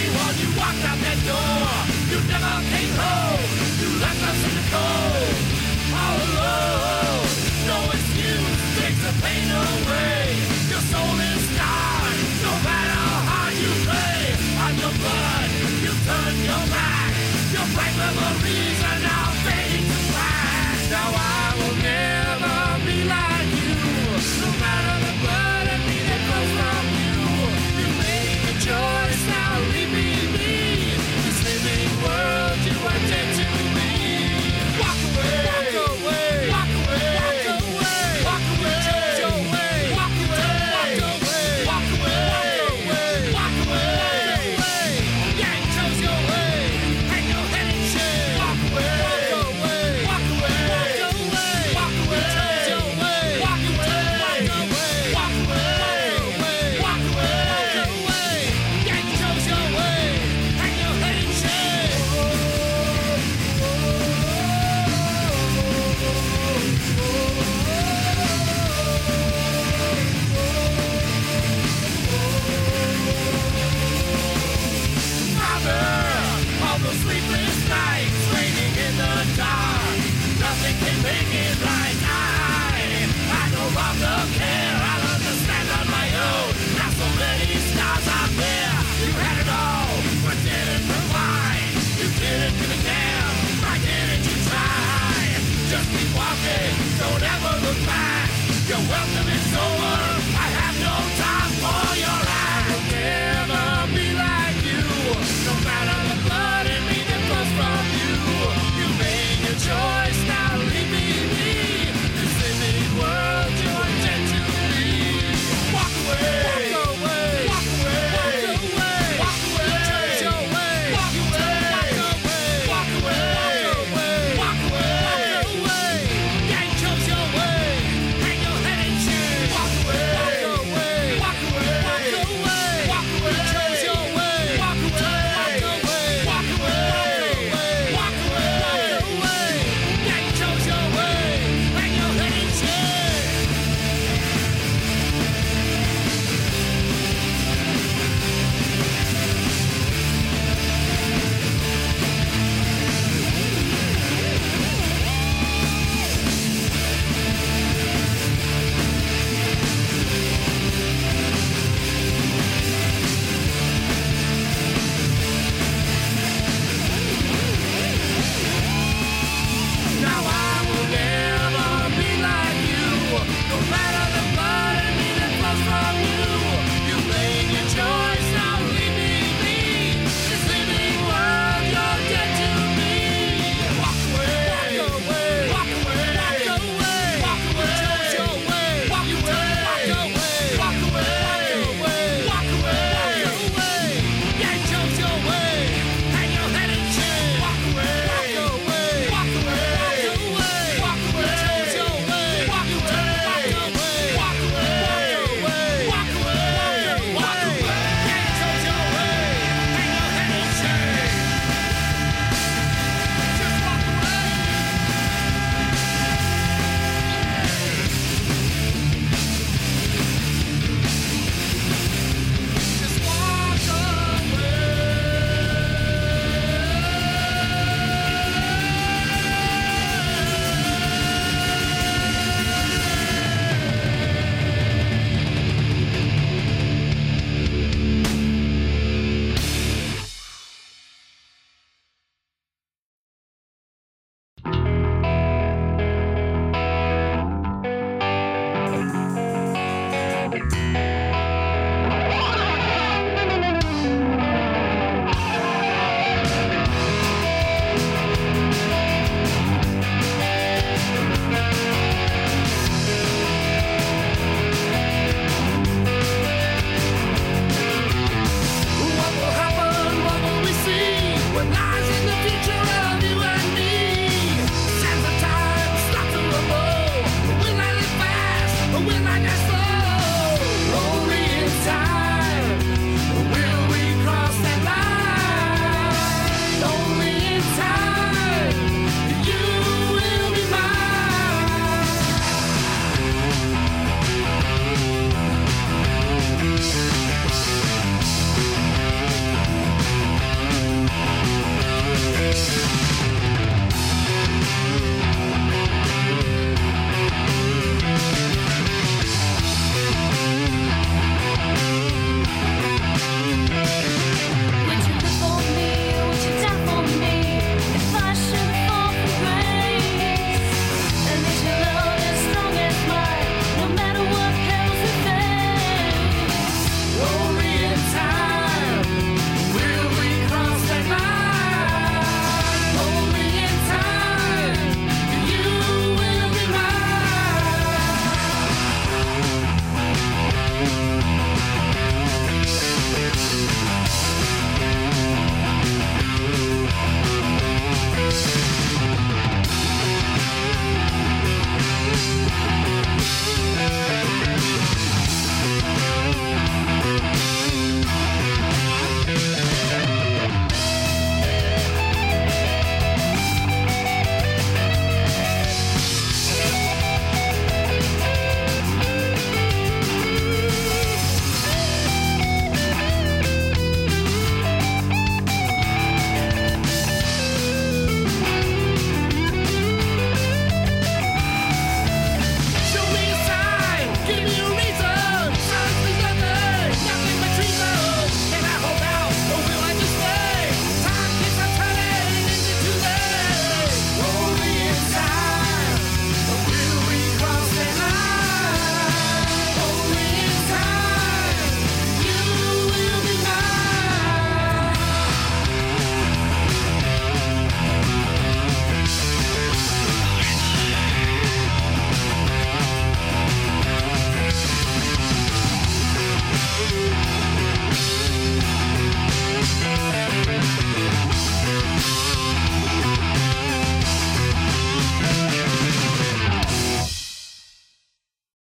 You walked out that door. You never came home. You left us in the cold, all alone. No excuse takes the pain away. Your soul is gone. No matter how you play, blood you turn your back. Your bright memories are now fading to black. Now I. welcome